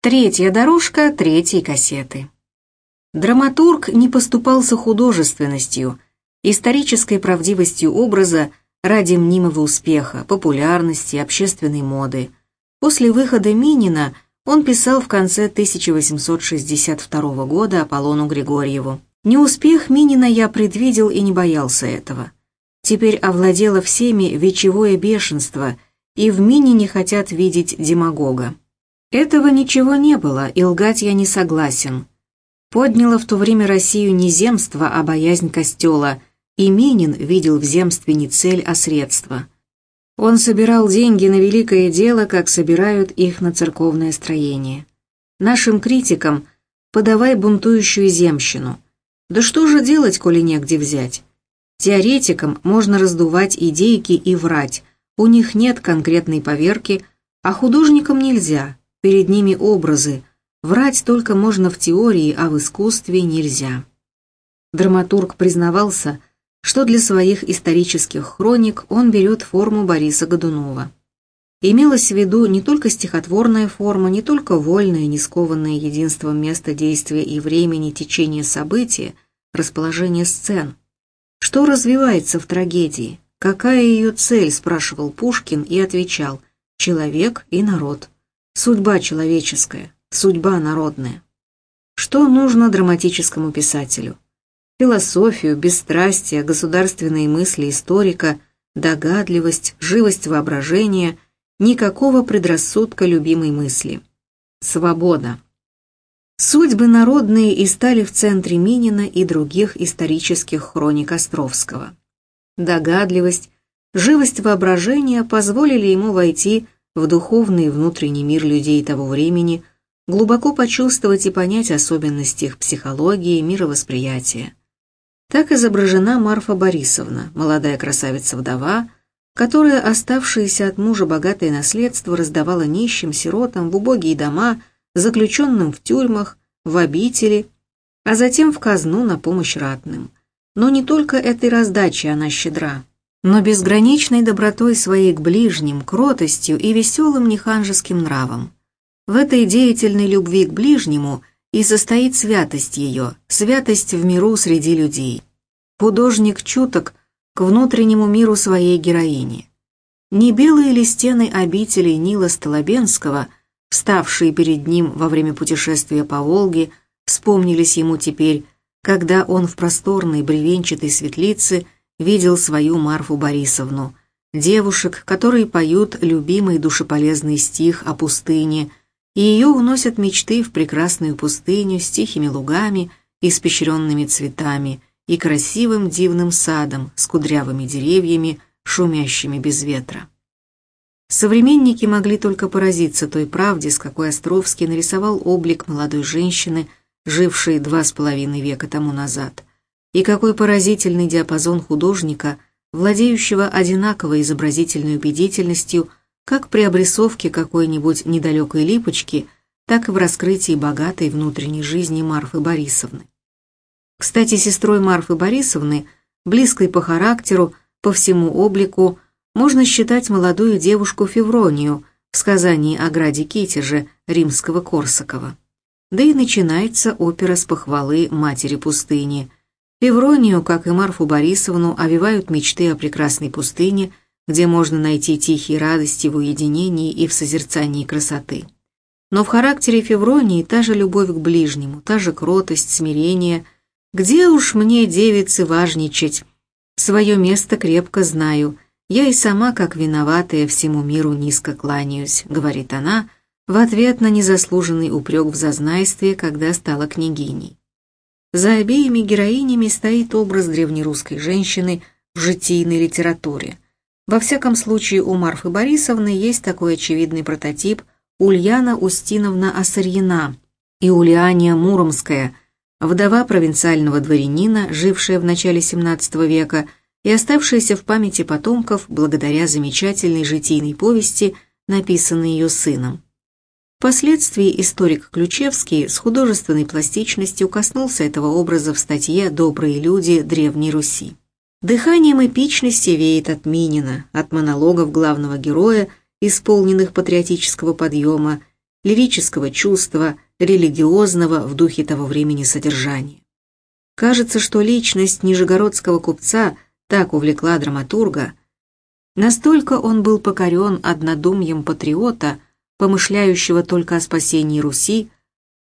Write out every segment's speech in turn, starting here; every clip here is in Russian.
Третья дорожка третьей кассеты. Драматург не поступался художественностью, исторической правдивостью образа ради мнимого успеха, популярности, общественной моды. После выхода Минина он писал в конце 1862 года Аполлону Григорьеву. «Неуспех Минина я предвидел и не боялся этого. Теперь овладело всеми вечевое бешенство, и в Минине хотят видеть демагога. Этого ничего не было, и лгать я не согласен. Подняло в то время Россию не земство, а боязнь костела, и Минин видел в земстве не цель, а средство. Он собирал деньги на великое дело, как собирают их на церковное строение. Нашим критикам подавай бунтующую земщину. Да что же делать, коли негде взять? Теоретикам можно раздувать идейки и врать, у них нет конкретной поверки, а художникам нельзя, перед ними образы, врать только можно в теории, а в искусстве нельзя. Драматург признавался, что для своих исторических хроник он берет форму Бориса Годунова. Имелось в виду не только стихотворная форма, не только вольное, не скованное единством места действия и времени течение события, расположение сцен. Что развивается в трагедии? Какая ее цель, спрашивал Пушкин и отвечал «Человек и народ» судьба человеческая, судьба народная. Что нужно драматическому писателю? Философию, бесстрастие, государственные мысли историка, догадливость, живость воображения, никакого предрассудка любимой мысли. Свобода. Судьбы народные и стали в центре Минина и других исторических хроник Островского. Догадливость, живость воображения позволили ему войти духовный и внутренний мир людей того времени, глубоко почувствовать и понять особенности их психологии, мировосприятия. Так изображена Марфа Борисовна, молодая красавица-вдова, которая оставшееся от мужа богатое наследство раздавала нищим, сиротам, в убогие дома, заключенным в тюрьмах, в обители, а затем в казну на помощь ратным. Но не только этой раздачей она щедра но безграничной добротой своей к ближним, кротостью и веселым неханжеским нравом. В этой деятельной любви к ближнему и состоит святость ее, святость в миру среди людей. Художник чуток к внутреннему миру своей героини. Не белые ли стены обители Нила Столобенского, вставшие перед ним во время путешествия по Волге, вспомнились ему теперь, когда он в просторной бревенчатой светлице – видел свою Марфу Борисовну, девушек, которые поют любимый душеполезный стих о пустыне, и ее уносят мечты в прекрасную пустыню с тихими лугами, испещренными цветами и красивым дивным садом с кудрявыми деревьями, шумящими без ветра. Современники могли только поразиться той правде, с какой Островский нарисовал облик молодой женщины, жившей два с половиной века тому назад. И какой поразительный диапазон художника, владеющего одинаковой изобразительной убедительностью как при обрисовке какой-нибудь недалекой липочки, так и в раскрытии богатой внутренней жизни Марфы Борисовны. Кстати, сестрой Марфы Борисовны, близкой по характеру, по всему облику, можно считать молодую девушку Февронию в сказании о граде Китеже римского Корсакова. Да и начинается опера с похвалы матери пустыни – Февронию, как и Марфу Борисовну, овивают мечты о прекрасной пустыне, где можно найти тихие радости в уединении и в созерцании красоты. Но в характере Февронии та же любовь к ближнему, та же кротость, смирение. Где уж мне, девицы, важничать? Свое место крепко знаю. Я и сама, как виноватая, всему миру низко кланяюсь, говорит она, в ответ на незаслуженный упрек в зазнайстве, когда стала княгиней. За обеими героинями стоит образ древнерусской женщины в житийной литературе. Во всяком случае, у Марфы Борисовны есть такой очевидный прототип Ульяна Устиновна Осарьина и Ульяния Муромская, вдова провинциального дворянина, жившая в начале XVII века и оставшаяся в памяти потомков благодаря замечательной житийной повести, написанной ее сыном. Впоследствии историк Ключевский с художественной пластичностью коснулся этого образа в статье «Добрые люди Древней Руси». Дыханием эпичности веет от Минина, от монологов главного героя, исполненных патриотического подъема, лирического чувства, религиозного в духе того времени содержания. Кажется, что личность нижегородского купца так увлекла драматурга, настолько он был покорен однодумьем патриота, помышляющего только о спасении Руси,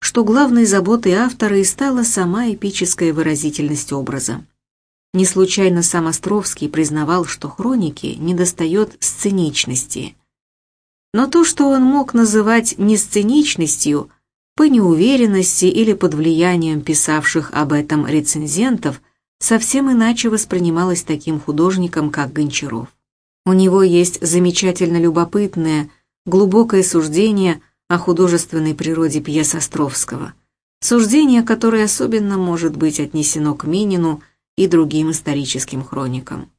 что главной заботой автора и стала сама эпическая выразительность образа. Не случайно сам Островский признавал, что хроники недостает сценичности. Но то, что он мог называть не сценичностью, по неуверенности или под влиянием писавших об этом рецензентов, совсем иначе воспринималось таким художником, как Гончаров. У него есть замечательно любопытное, глубокое суждение о художественной природе пьес Островского. Суждение, которое особенно может быть отнесено к Минину и другим историческим хроникам.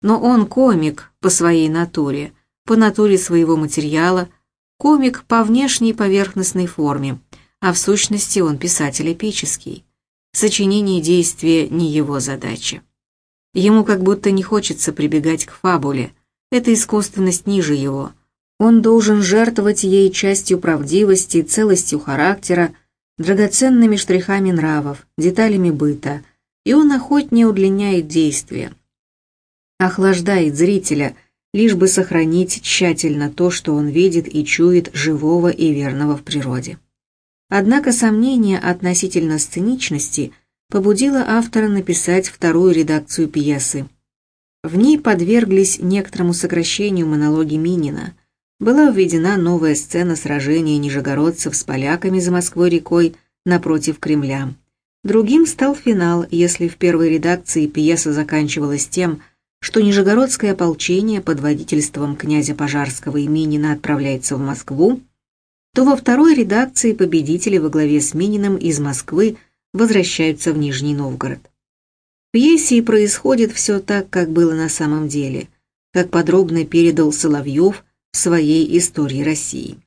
Но он комик по своей натуре, по натуре своего материала, комик по внешней поверхностной форме, а в сущности он писатель эпический. Сочинение действия не его задача. Ему как будто не хочется прибегать к фабуле, эта искусственность ниже его – он должен жертвовать ей частью правдивости, целостью характера, драгоценными штрихами нравов, деталями быта, и он охотнее удлиняет действие. Охлаждает зрителя, лишь бы сохранить тщательно то, что он видит и чует живого и верного в природе. Однако сомнение относительно сценичности побудило автора написать вторую редакцию пьесы. В ней подверглись некоторому сокращению монологи Минина – была введена новая сцена сражения нижегородцев с поляками за Москвой-рекой напротив Кремля. Другим стал финал, если в первой редакции пьеса заканчивалась тем, что Нижегородское ополчение под водительством князя Пожарского и Минина отправляется в Москву, то во второй редакции победители во главе с Мининым из Москвы возвращаются в Нижний Новгород. В пьесе происходит все так, как было на самом деле, как подробно передал Соловьев – своей истории России.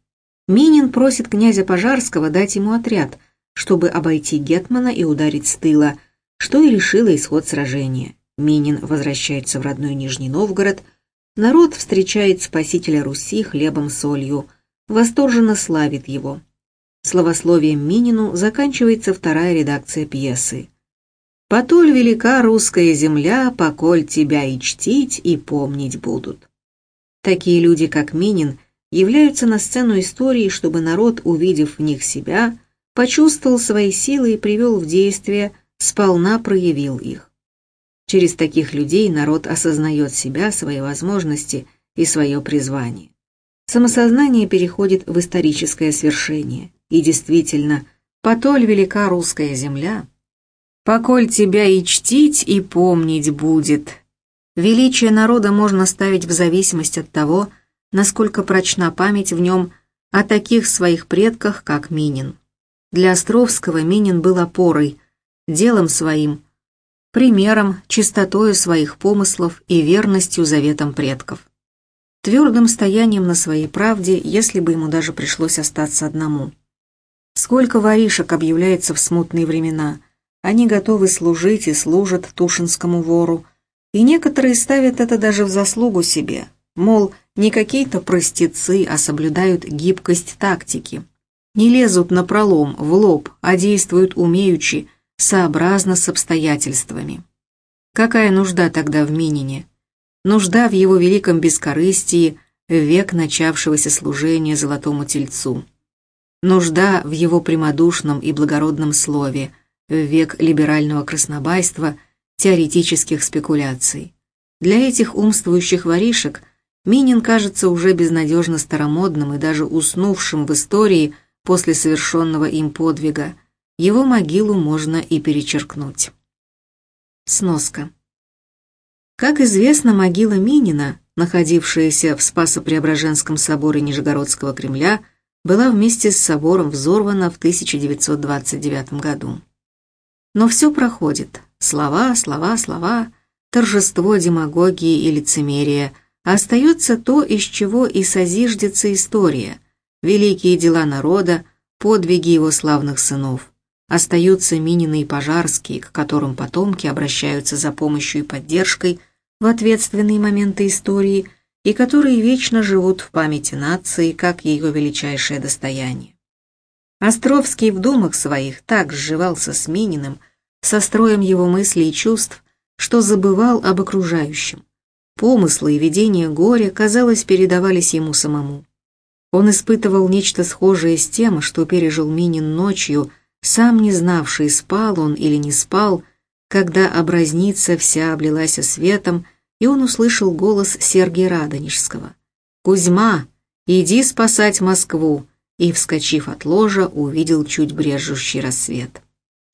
Минин просит князя Пожарского дать ему отряд, чтобы обойти Гетмана и ударить с тыла, что и решило исход сражения. Минин возвращается в родной Нижний Новгород, народ встречает спасителя Руси хлебом-солью, восторженно славит его. Словословием Минину заканчивается вторая редакция пьесы. «Потоль велика русская земля, поколь тебя и чтить, и помнить будут». Такие люди, как Минин, являются на сцену истории, чтобы народ, увидев в них себя, почувствовал свои силы и привел в действие, сполна проявил их. Через таких людей народ осознает себя, свои возможности и свое призвание. Самосознание переходит в историческое свершение. И действительно, потоль велика русская земля, поколь тебя и чтить, и помнить будет, Величие народа можно ставить в зависимость от того, насколько прочна память в нем о таких своих предках, как Минин. Для Островского Минин был опорой, делом своим, примером, чистотою своих помыслов и верностью заветам предков. Твердым стоянием на своей правде, если бы ему даже пришлось остаться одному. Сколько воришек объявляется в смутные времена, они готовы служить и служат Тушинскому вору, и некоторые ставят это даже в заслугу себе, мол, не какие-то простецы, а соблюдают гибкость тактики. Не лезут на пролом, в лоб, а действуют умеючи, сообразно с обстоятельствами. Какая нужда тогда в Минине? Нужда в его великом бескорыстии век начавшегося служения Золотому Тельцу. Нужда в его прямодушном и благородном слове век либерального краснобайства – теоретических спекуляций. Для этих умствующих воришек Минин кажется уже безнадежно старомодным и даже уснувшим в истории после совершенного им подвига. Его могилу можно и перечеркнуть. Сноска. Как известно, могила Минина, находившаяся в Спасо-Преображенском соборе Нижегородского Кремля, была вместе с собором взорвана в 1929 году. Но все проходит. Слова, слова, слова, торжество демагогии и лицемерия, а остается то, из чего и созиждется история, великие дела народа, подвиги его славных сынов. Остаются Минины и Пожарские, к которым потомки обращаются за помощью и поддержкой в ответственные моменты истории, и которые вечно живут в памяти нации как ее величайшее достояние. Островский в думах своих так сживался с Мининым, со строем его мыслей и чувств, что забывал об окружающем. Помыслы и видения горя, казалось, передавались ему самому. Он испытывал нечто схожее с тем, что пережил Минин ночью, сам не знавший, спал он или не спал, когда образница вся облилась светом, и он услышал голос Сергия Радонежского. «Кузьма, иди спасать Москву!» и, вскочив от ложа, увидел чуть брежущий рассвет.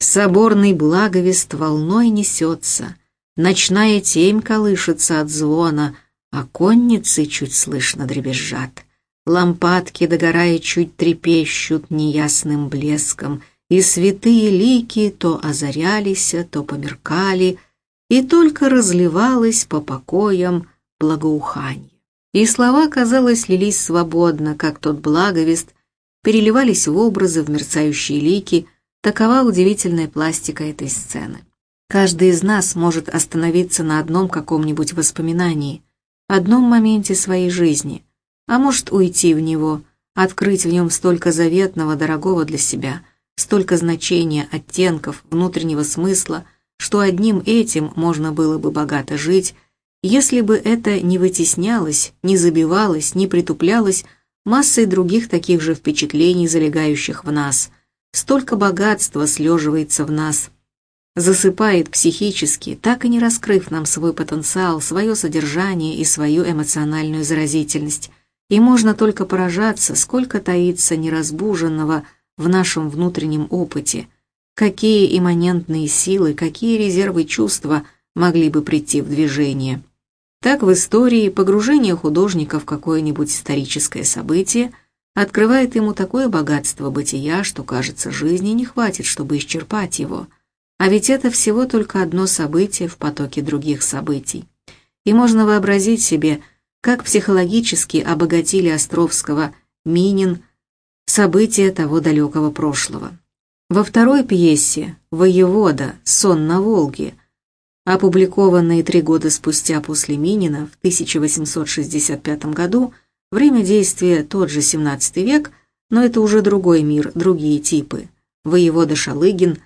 Соборный благовест волной несется, ночная темь колышется от звона, а конницы чуть слышно дребезжат. Лампадки, догорая, чуть трепещут неясным блеском, и святые лики то озарялись, то померкали, и только разливалось по покоям благоуханье. И слова, казалось, лились свободно, как тот благовест, переливались в образы, в мерцающие лики, такова удивительная пластика этой сцены. Каждый из нас может остановиться на одном каком-нибудь воспоминании, одном моменте своей жизни, а может уйти в него, открыть в нем столько заветного, дорогого для себя, столько значения, оттенков, внутреннего смысла, что одним этим можно было бы богато жить, если бы это не вытеснялось, не забивалось, не притуплялось массой других таких же впечатлений, залегающих в нас. Столько богатства слеживается в нас, засыпает психически, так и не раскрыв нам свой потенциал, свое содержание и свою эмоциональную заразительность. И можно только поражаться, сколько таится неразбуженного в нашем внутреннем опыте, какие имманентные силы, какие резервы чувства могли бы прийти в движение. Так в истории погружение художника в какое-нибудь историческое событие открывает ему такое богатство бытия, что, кажется, жизни не хватит, чтобы исчерпать его. А ведь это всего только одно событие в потоке других событий. И можно вообразить себе, как психологически обогатили Островского Минин события того далекого прошлого. Во второй пьесе «Воевода. Сон на Волге» Опубликованные три года спустя после Минина в 1865 году, время действия тот же 17 век, но это уже другой мир, другие типы. Воевода Шалыгин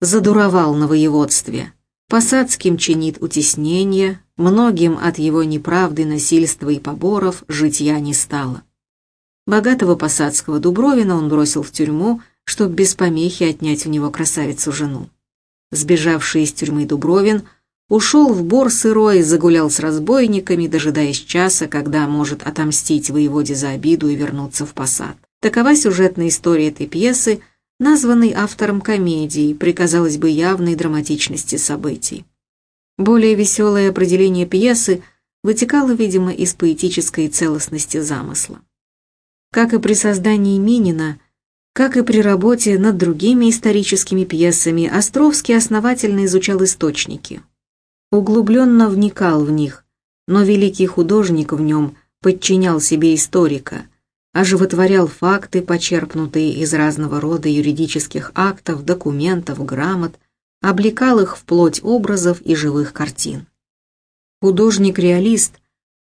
задуровал на воеводстве. Посадским чинит утеснение, многим от его неправды, насильства и поборов житья не стало. Богатого посадского Дубровина он бросил в тюрьму, чтобы без помехи отнять у него красавицу-жену сбежавший из тюрьмы Дубровин, ушел в бор сырой, загулял с разбойниками, дожидаясь часа, когда может отомстить воеводе за обиду и вернуться в посад. Такова сюжетная история этой пьесы, названной автором комедии, при, казалось бы, явной драматичности событий. Более веселое определение пьесы вытекало, видимо, из поэтической целостности замысла. Как и при создании Минина, как и при работе над другими историческими пьесами, Островский основательно изучал источники. Углубленно вникал в них, но великий художник в нем подчинял себе историка, оживотворял факты, почерпнутые из разного рода юридических актов, документов, грамот, облекал их в плоть образов и живых картин. Художник-реалист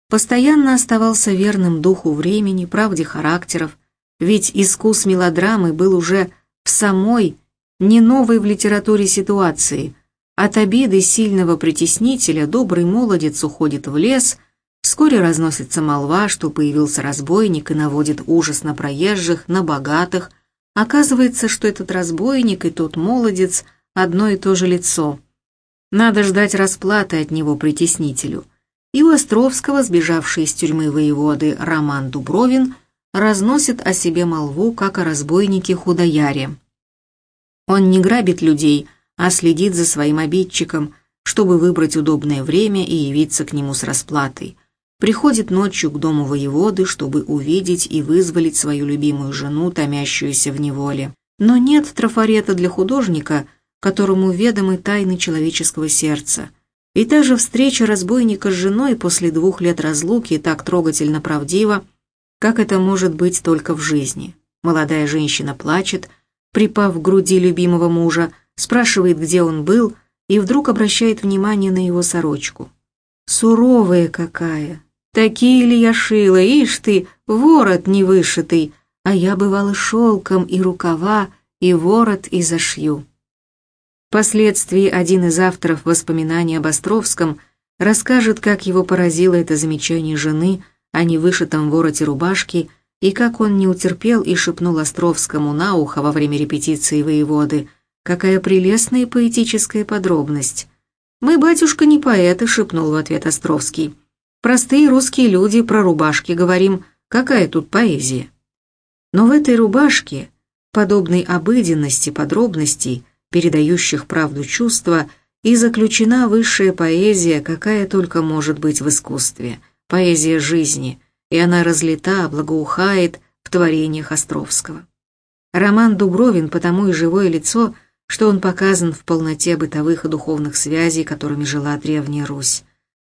постоянно оставался верным духу времени, правде характеров, ведь искус мелодрамы был уже в самой, не новой в литературе ситуации. От обиды сильного притеснителя добрый молодец уходит в лес, вскоре разносится молва, что появился разбойник и наводит ужас на проезжих, на богатых. Оказывается, что этот разбойник и тот молодец – одно и то же лицо. Надо ждать расплаты от него притеснителю. И у Островского, сбежавший из тюрьмы воеводы Роман Дубровин – разносит о себе молву, как о разбойнике-худояре. Он не грабит людей, а следит за своим обидчиком, чтобы выбрать удобное время и явиться к нему с расплатой. Приходит ночью к дому воеводы, чтобы увидеть и вызволить свою любимую жену, томящуюся в неволе. Но нет трафарета для художника, которому ведомы тайны человеческого сердца. И та же встреча разбойника с женой после двух лет разлуки так трогательно правдива, как это может быть только в жизни? Молодая женщина плачет, припав к груди любимого мужа, спрашивает, где он был, и вдруг обращает внимание на его сорочку. Суровая какая, Такие ли я шила, ишь ты, ворот не вышитый, а я бывала шелком и рукава, и ворот и зашью. Впоследствии один из авторов воспоминаний об Островском расскажет, как его поразило это замечание жены о невышитом вороте рубашки и как он не утерпел и шепнул Островскому на ухо во время репетиции воеводы. Какая прелестная поэтическая подробность. «Мы, батюшка, не поэты», — шепнул в ответ Островский. «Простые русские люди про рубашки говорим. Какая тут поэзия?» Но в этой рубашке, подобной обыденности подробностей, передающих правду чувства, и заключена высшая поэзия, какая только может быть в искусстве, поэзия жизни, и она разлита, благоухает в творениях Островского. Роман Дубровин потому и живое лицо, что он показан в полноте бытовых и духовных связей, которыми жила Древняя Русь.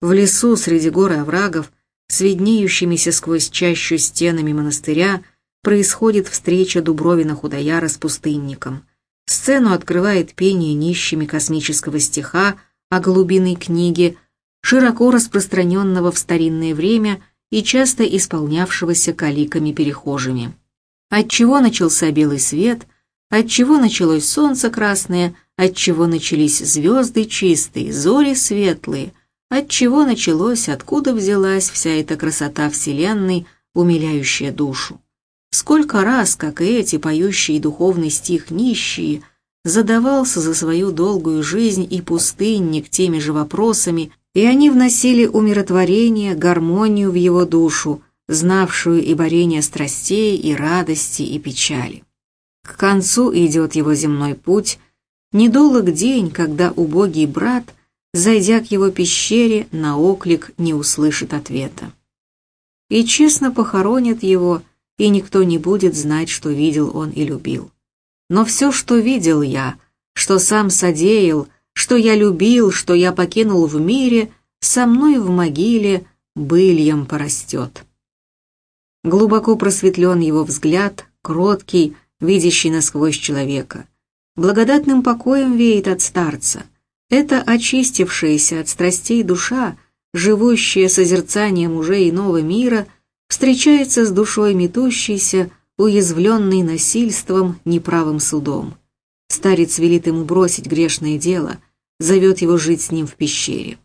В лесу среди гор и оврагов, с виднеющимися сквозь чащу стенами монастыря, происходит встреча Дубровина-Худояра с пустынником – Сцену открывает пение нищими космического стиха о глубинной книге, широко распространенного в старинное время и часто исполнявшегося каликами-перехожими. Отчего начался белый свет, отчего началось солнце красное, отчего начались звезды чистые, зори светлые, отчего началось, откуда взялась вся эта красота Вселенной, умиляющая душу. Сколько раз, как и эти поющие духовный стих нищие, задавался за свою долгую жизнь и пустынник теми же вопросами, и они вносили умиротворение, гармонию в его душу, знавшую и борение страстей, и радости, и печали. К концу идет его земной путь, недолг день, когда убогий брат, зайдя к его пещере, на оклик не услышит ответа. И честно похоронят его, и никто не будет знать, что видел он и любил. Но все, что видел я, что сам содеял, что я любил, что я покинул в мире, со мной в могиле быльем порастет. Глубоко просветлен его взгляд, кроткий, видящий насквозь человека. Благодатным покоем веет от старца. Это очистившаяся от страстей душа, живущая созерцанием уже иного мира, встречается с душой метущейся, уязвленной насильством, неправым судом. Старец велит ему бросить грешное дело, зовет его жить с ним в пещере.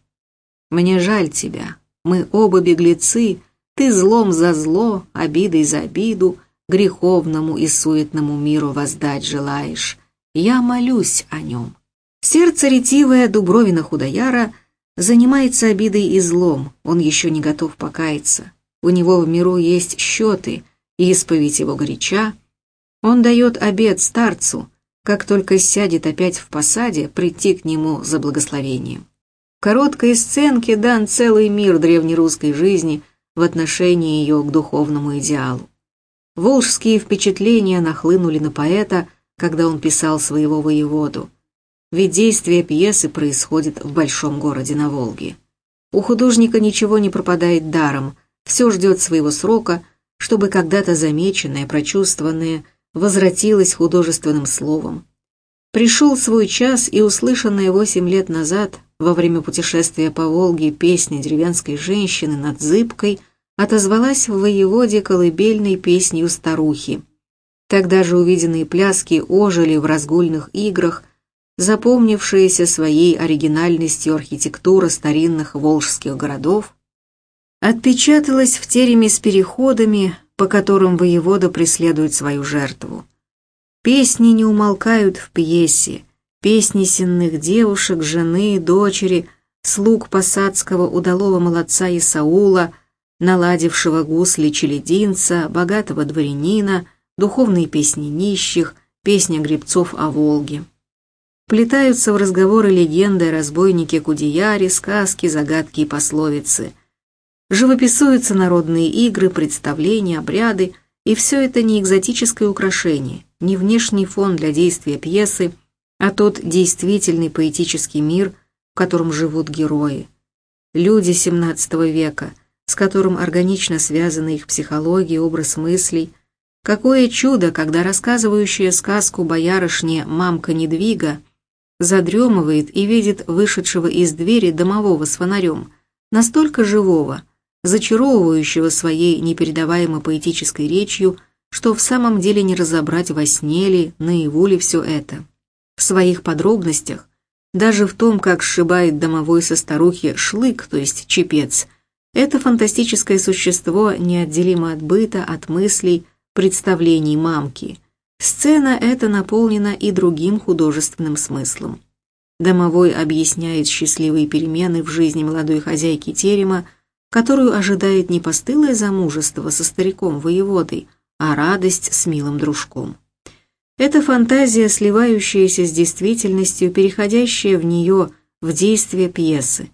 «Мне жаль тебя, мы оба беглецы, ты злом за зло, обидой за обиду, греховному и суетному миру воздать желаешь. Я молюсь о нем». Сердце ретивое Дубровина Худояра занимается обидой и злом, он еще не готов покаяться у него в миру есть счеты, и исповедь его горяча, он дает обед старцу, как только сядет опять в посаде, прийти к нему за благословением. В короткой сценке дан целый мир древнерусской жизни в отношении ее к духовному идеалу. Волжские впечатления нахлынули на поэта, когда он писал своего воеводу. Ведь действие пьесы происходит в большом городе на Волге. У художника ничего не пропадает даром – все ждет своего срока, чтобы когда-то замеченное, прочувствованное возвратилось художественным словом. Пришел свой час, и услышанная восемь лет назад во время путешествия по Волге песня деревенской женщины над Зыбкой отозвалась в воеводе колыбельной песнью старухи. Тогда же увиденные пляски ожили в разгульных играх, запомнившиеся своей оригинальностью архитектура старинных волжских городов, отпечаталось в тереме с переходами, по которым воевода преследует свою жертву. Песни не умолкают в пьесе, песни сенных девушек, жены, дочери, слуг посадского удалого молодца Исаула, наладившего гусли челединца, богатого дворянина, духовные песни нищих, песня гребцов о Волге. Плетаются в разговоры легенды о разбойнике Кудеяре, сказки, загадки и пословицы. Живописуются народные игры, представления, обряды, и все это не экзотическое украшение, не внешний фон для действия пьесы, а тот действительный поэтический мир, в котором живут герои. Люди XVII века, с которым органично связаны их психология, образ мыслей. Какое чудо, когда рассказывающая сказку боярышне мамка Недвига задремывает и видит вышедшего из двери домового с фонарем, настолько живого – зачаровывающего своей непередаваемо поэтической речью, что в самом деле не разобрать во сне ли, наяву ли все это. В своих подробностях, даже в том, как сшибает домовой со старухи шлык, то есть чепец, это фантастическое существо неотделимо от быта, от мыслей, представлений мамки. Сцена эта наполнена и другим художественным смыслом. Домовой объясняет счастливые перемены в жизни молодой хозяйки терема, которую ожидает не постылое замужество со стариком-воеводой, а радость с милым дружком. Это фантазия, сливающаяся с действительностью, переходящая в нее в действие пьесы.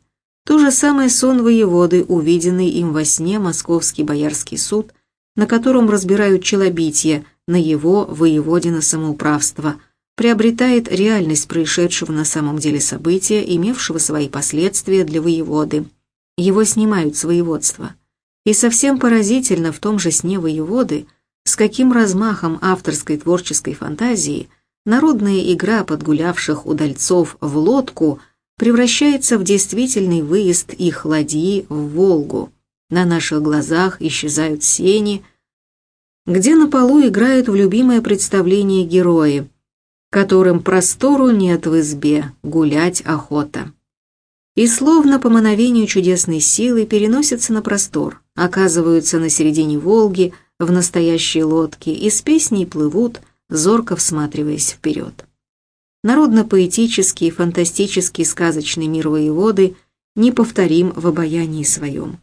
То же самое сон воеводы, увиденный им во сне Московский Боярский суд, на котором разбирают челобитие на его воеводина самоуправство, приобретает реальность происшедшего на самом деле события, имевшего свои последствия для воеводы. Его снимают с воеводства. И совсем поразительно в том же сне воеводы – с каким размахом авторской творческой фантазии народная игра подгулявших удальцов в лодку превращается в действительный выезд их ладьи в Волгу. На наших глазах исчезают сени, где на полу играют в любимое представление герои, которым простору нет в избе, гулять охота. И словно по мановению чудесной силы переносятся на простор, оказываются на середине Волги – в настоящей лодке и с песней плывут, зорко всматриваясь вперед. Народно-поэтический, фантастический, сказочный мир воеводы неповторим в обаянии своем.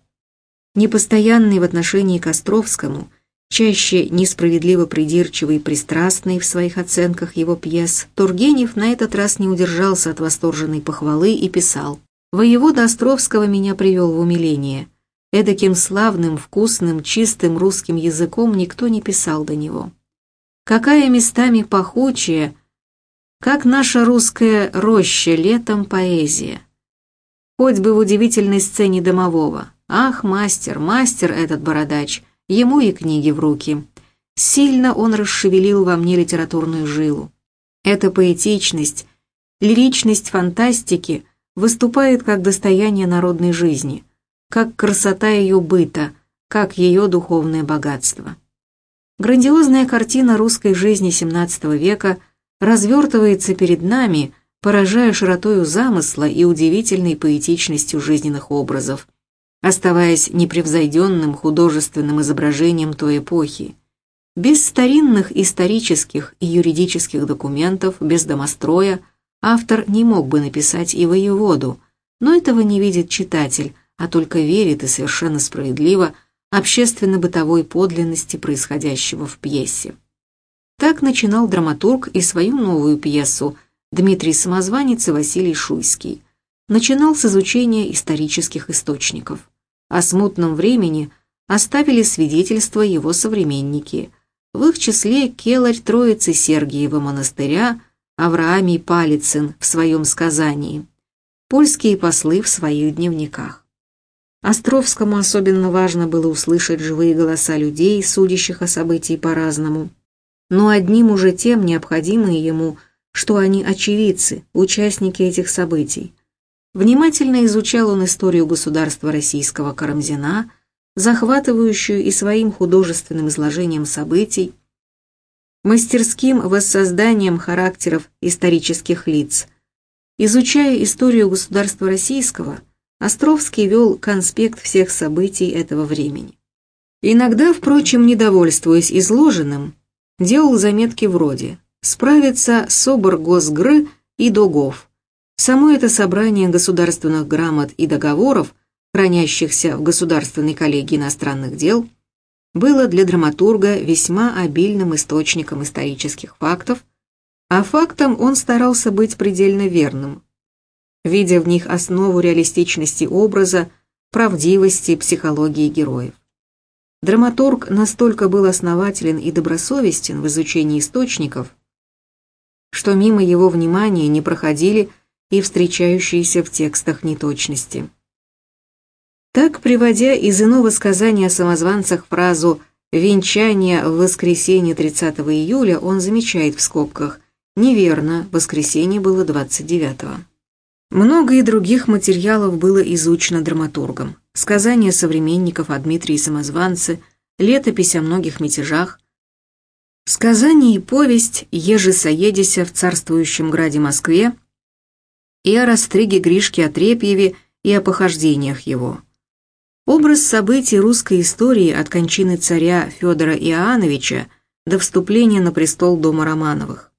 Непостоянный в отношении к Островскому, чаще несправедливо придирчивый и пристрастный в своих оценках его пьес, Тургенев на этот раз не удержался от восторженной похвалы и писал «Воевода Островского меня привел в умиление. Эдаким славным, вкусным, чистым русским языком никто не писал до него. Какая местами пахучая, как наша русская роща летом поэзия. Хоть бы в удивительной сцене домового. Ах, мастер, мастер этот бородач, ему и книги в руки. Сильно он расшевелил во мне литературную жилу. Эта поэтичность, лиричность фантастики выступает как достояние народной жизни – как красота ее быта, как ее духовное богатство. Грандиозная картина русской жизни XVII века развертывается перед нами, поражая широтою замысла и удивительной поэтичностью жизненных образов, оставаясь непревзойденным художественным изображением той эпохи. Без старинных исторических и юридических документов, без домостроя, автор не мог бы написать и воеводу, но этого не видит читатель, а только верит и совершенно справедливо общественно-бытовой подлинности происходящего в пьесе. Так начинал драматург и свою новую пьесу Дмитрий Самозванец и Василий Шуйский. Начинал с изучения исторических источников. О смутном времени оставили свидетельства его современники, в их числе келарь Троицы Сергиева монастыря Авраамий Палицын в своем сказании, польские послы в своих дневниках. Островскому особенно важно было услышать живые голоса людей, судящих о событии по-разному. Но одним уже тем необходимо ему, что они очевидцы, участники этих событий. Внимательно изучал он историю государства российского Карамзина, захватывающую и своим художественным изложением событий, мастерским воссозданием характеров исторических лиц. Изучая историю государства российского – Островский вел конспект всех событий этого времени. Иногда, впрочем, недовольствуясь изложенным, делал заметки вроде «Справиться СОБР Госгр и ДОГОВ». Само это собрание государственных грамот и договоров, хранящихся в Государственной коллегии иностранных дел, было для драматурга весьма обильным источником исторических фактов, а фактам он старался быть предельно верным, видя в них основу реалистичности образа, правдивости психологии героев. Драматург настолько был основателен и добросовестен в изучении источников, что мимо его внимания не проходили и встречающиеся в текстах неточности. Так, приводя из иного сказания о самозванцах фразу «венчание в воскресенье 30 июля», он замечает в скобках «неверно, воскресенье было 29 -го». Много и других материалов было изучено драматургом. Сказания современников о Дмитрии Самозванце, летопись о многих мятежах, сказание и повесть «Еже соедися в царствующем граде Москве» и о растриге Гришки Отрепьеве и о похождениях его. Образ событий русской истории от кончины царя Федора Иоанновича до вступления на престол дома Романовых.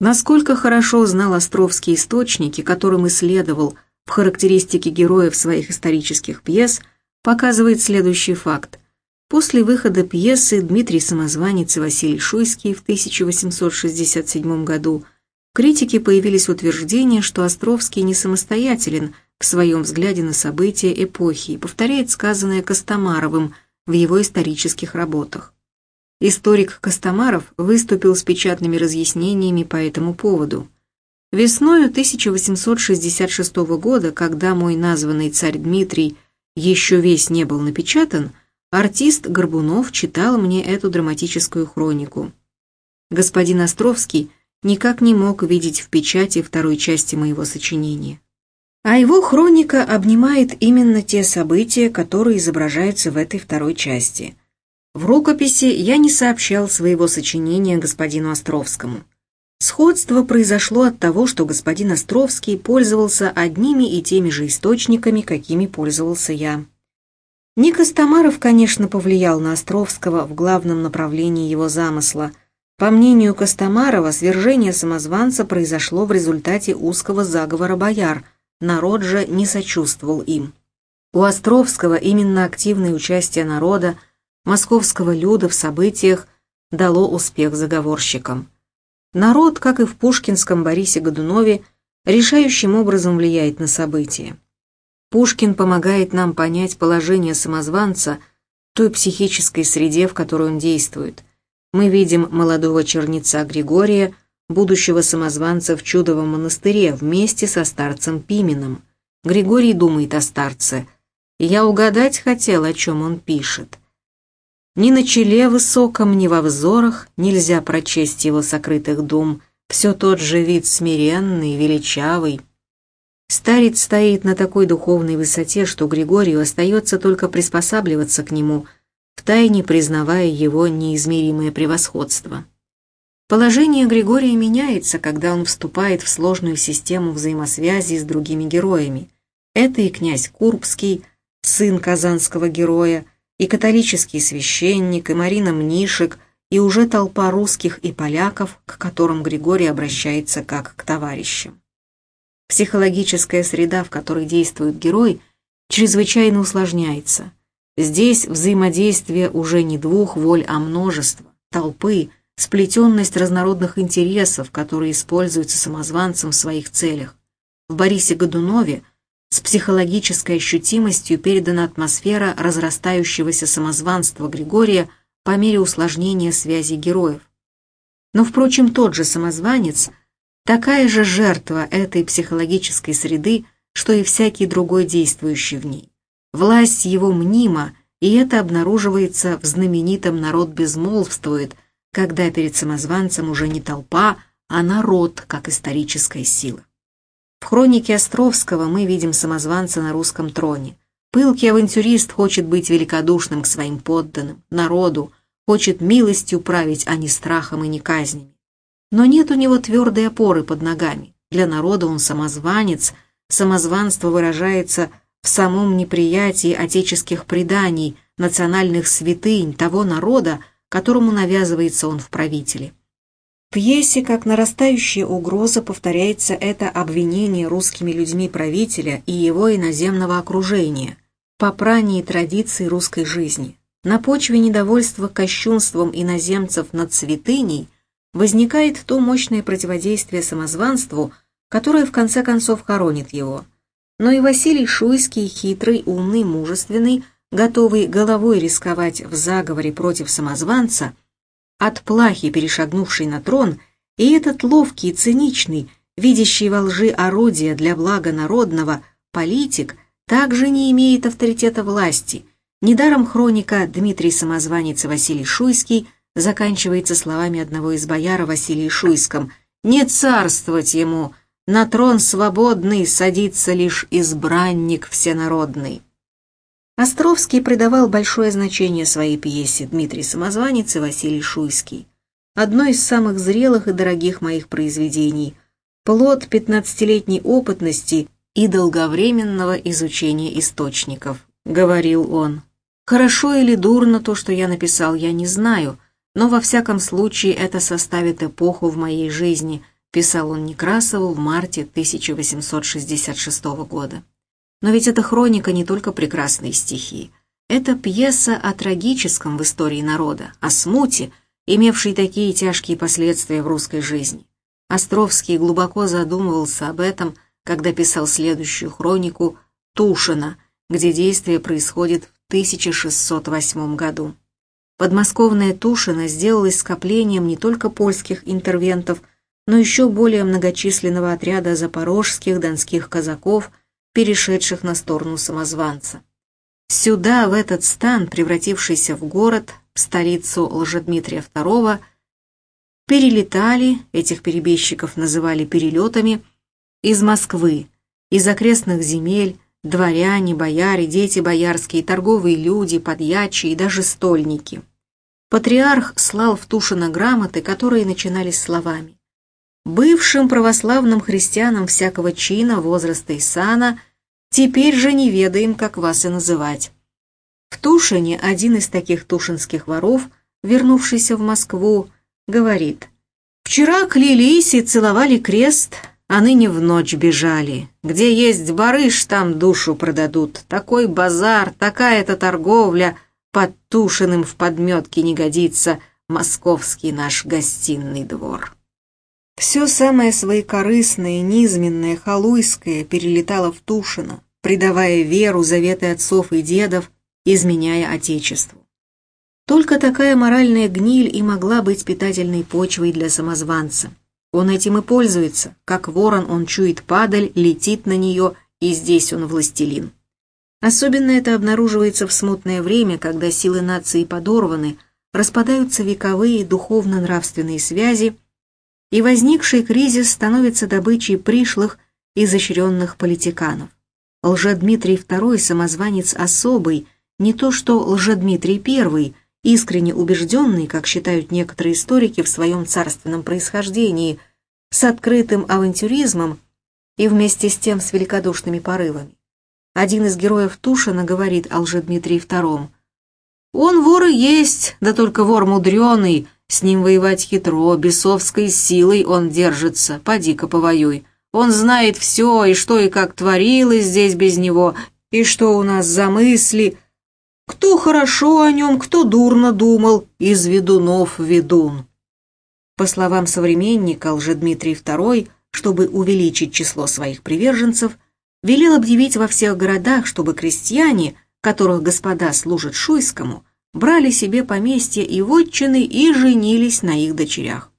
Насколько хорошо знал Островский источники, которым исследовал в характеристике героев своих исторических пьес, показывает следующий факт. После выхода пьесы Дмитрий Самозванец и Василий Шуйский в 1867 году в критике появились утверждения, что Островский не самостоятелен в своем взгляде на события эпохи и повторяет сказанное Костомаровым в его исторических работах. Историк Костомаров выступил с печатными разъяснениями по этому поводу. Весною 1866 года, когда мой названный царь Дмитрий еще весь не был напечатан, артист Горбунов читал мне эту драматическую хронику. Господин Островский никак не мог видеть в печати второй части моего сочинения. А его хроника обнимает именно те события, которые изображаются в этой второй части – в рукописи я не сообщал своего сочинения господину Островскому. Сходство произошло от того, что господин Островский пользовался одними и теми же источниками, какими пользовался я. Ник Костомаров, конечно, повлиял на Островского в главном направлении его замысла. По мнению Костомарова, свержение самозванца произошло в результате узкого заговора бояр, народ же не сочувствовал им. У Островского именно активное участие народа – московского люда в событиях дало успех заговорщикам. Народ, как и в пушкинском Борисе Годунове, решающим образом влияет на события. Пушкин помогает нам понять положение самозванца той психической среде, в которой он действует. Мы видим молодого черница Григория, будущего самозванца в чудовом монастыре вместе со старцем Пименом. Григорий думает о старце. Я угадать хотел, о чем он пишет. Ни на челе высоком, ни во взорах нельзя прочесть его сокрытых дум, все тот же вид смиренный, величавый. Старец стоит на такой духовной высоте, что Григорию остается только приспосабливаться к нему, втайне признавая его неизмеримое превосходство. Положение Григория меняется, когда он вступает в сложную систему взаимосвязи с другими героями. Это и князь Курбский, сын казанского героя, и католический священник, и Марина Мнишек, и уже толпа русских и поляков, к которым Григорий обращается как к товарищам. Психологическая среда, в которой действует герой, чрезвычайно усложняется. Здесь взаимодействие уже не двух воль, а множества, толпы, сплетенность разнородных интересов, которые используются самозванцем в своих целях. В Борисе Годунове с психологической ощутимостью передана атмосфера разрастающегося самозванства Григория по мере усложнения связи героев. Но, впрочем, тот же самозванец – такая же жертва этой психологической среды, что и всякий другой действующий в ней. Власть его мнима, и это обнаруживается в знаменитом «Народ безмолвствует», когда перед самозванцем уже не толпа, а народ, как историческая сила. В хронике Островского мы видим самозванца на русском троне. Пылкий авантюрист хочет быть великодушным к своим подданным, народу, хочет милостью править, а не страхом и не казнями. Но нет у него твердой опоры под ногами. Для народа он самозванец, самозванство выражается в самом неприятии отеческих преданий, национальных святынь того народа, которому навязывается он в правителе. В пьесе, как нарастающая угроза, повторяется это обвинение русскими людьми правителя и его иноземного окружения, попрании традиций русской жизни. На почве недовольства кощунством иноземцев над святыней возникает то мощное противодействие самозванству, которое в конце концов хоронит его. Но и Василий Шуйский, хитрый, умный, мужественный, готовый головой рисковать в заговоре против самозванца – от плахи, перешагнувший на трон, и этот ловкий, циничный, видящий во лжи орудия для блага народного, политик также не имеет авторитета власти. Недаром хроника Дмитрий Самозванец и Василий Шуйский заканчивается словами одного из бояр Василия Шуйском «Не царствовать ему! На трон свободный садится лишь избранник всенародный. Островский придавал большое значение своей пьесе «Дмитрий Самозванец» и Василий Шуйский. Одно из самых зрелых и дорогих моих произведений, плод пятнадцатилетней опытности и долговременного изучения источников, говорил он. Хорошо или дурно то, что я написал, я не знаю, но во всяком случае это составит эпоху в моей жизни, писал он Некрасову в марте 1866 года. Но ведь эта хроника не только прекрасные стихи. Это пьеса о трагическом в истории народа, о смуте, имевшей такие тяжкие последствия в русской жизни. Островский глубоко задумывался об этом, когда писал следующую хронику «Тушина», где действие происходит в 1608 году. Подмосковная Тушина сделалась скоплением не только польских интервентов, но еще более многочисленного отряда запорожских, донских казаков, перешедших на сторону самозванца. Сюда, в этот стан, превратившийся в город, в столицу Лжедмитрия II, перелетали, этих перебежчиков называли перелетами, из Москвы, из окрестных земель, дворяне, бояре, дети боярские, торговые люди, подьячие и даже стольники. Патриарх слал в Тушино грамоты, которые начинались словами бывшим православным христианам всякого чина, возраста и сана, теперь же не ведаем, как вас и называть. В Тушине один из таких тушинских воров, вернувшийся в Москву, говорит, «Вчера клялись и целовали крест, а ныне в ночь бежали. Где есть барыш, там душу продадут. Такой базар, такая-то торговля, под Тушиным в подметке не годится московский наш гостиный двор». Все самое своекорыстное, низменное, халуйское перелетало в Тушино, придавая веру, заветы отцов и дедов, изменяя Отечеству. Только такая моральная гниль и могла быть питательной почвой для самозванца. Он этим и пользуется, как ворон он чует падаль, летит на нее, и здесь он властелин. Особенно это обнаруживается в смутное время, когда силы нации подорваны, распадаются вековые духовно-нравственные связи, и возникший кризис становится добычей пришлых, изощренных политиканов. Лжедмитрий II самозванец особый, не то что Лжедмитрий I, искренне убежденный, как считают некоторые историки в своем царственном происхождении, с открытым авантюризмом и вместе с тем с великодушными порывами. Один из героев Тушина говорит о Лжедмитрии II. «Он вор и есть, да только вор мудреный, с ним воевать хитро, бесовской силой он держится, поди-ка повоюй. Он знает все, и что и как творилось здесь без него, и что у нас за мысли. Кто хорошо о нем, кто дурно думал, из ведунов ведун. По словам современника Лжедмитрий II, чтобы увеличить число своих приверженцев, велел объявить во всех городах, чтобы крестьяне, которых господа служат Шуйскому, брали себе поместья и вотчины и женились на их дочерях.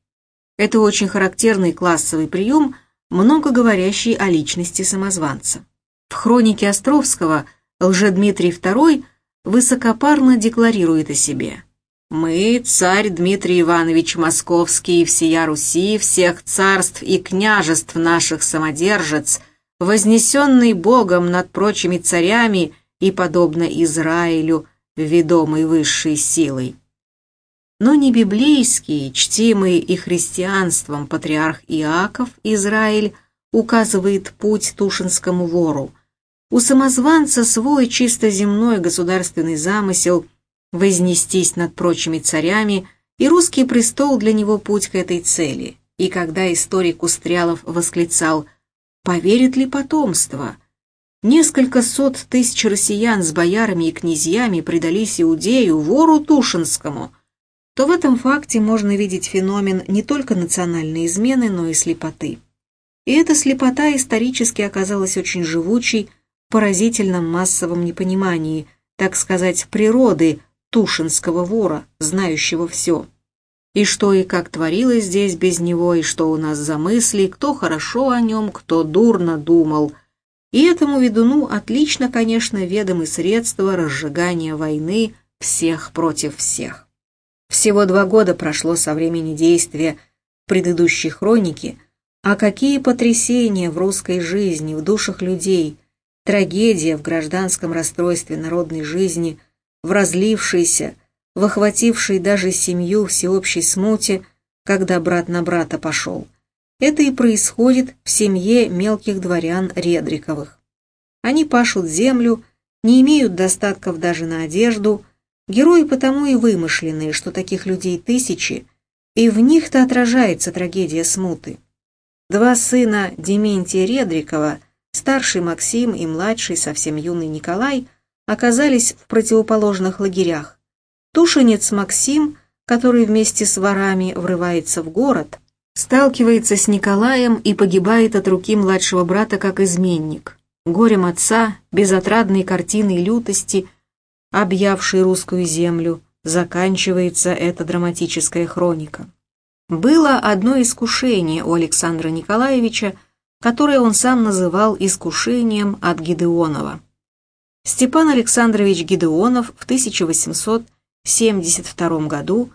Это очень характерный классовый прием, много говорящий о личности самозванца. В хронике Островского Лжедмитрий II высокопарно декларирует о себе. «Мы, царь Дмитрий Иванович Московский, всея Руси, всех царств и княжеств наших самодержец, вознесенный Богом над прочими царями и, подобно Израилю, ведомый высшей силой. Но не библейский, чтимый и христианством патриарх Иаков Израиль указывает путь Тушинскому вору. У самозванца свой чисто земной государственный замысел вознестись над прочими царями, и русский престол для него путь к этой цели. И когда историк Устрялов восклицал «Поверит ли потомство?» Несколько сот тысяч россиян с боярами и князьями предались Иудею, вору Тушинскому, то в этом факте можно видеть феномен не только национальной измены, но и слепоты. И эта слепота исторически оказалась очень живучей в поразительном массовом непонимании, так сказать, природы Тушинского вора, знающего все. И что и как творилось здесь без него, и что у нас за мысли, кто хорошо о нем, кто дурно думал – и этому ведуну отлично, конечно, ведомы средства разжигания войны всех против всех. Всего два года прошло со времени действия предыдущей хроники, А какие потрясения в русской жизни, в душах людей, трагедия в гражданском расстройстве народной жизни, в разлившейся, в охватившей даже семью всеобщей смуте, когда брат на брата пошел. Это и происходит в семье мелких дворян Редриковых. Они пашут землю, не имеют достатков даже на одежду, герои потому и вымышленные, что таких людей тысячи, и в них-то отражается трагедия смуты. Два сына Дементия Редрикова, старший Максим и младший, совсем юный Николай, оказались в противоположных лагерях. Тушенец Максим, который вместе с ворами врывается в город, сталкивается с Николаем и погибает от руки младшего брата как изменник. Горем отца, безотрадной картиной лютости, объявшей русскую землю, заканчивается эта драматическая хроника. Было одно искушение у Александра Николаевича, которое он сам называл искушением от Гидеонова. Степан Александрович Гидеонов в 1872 году,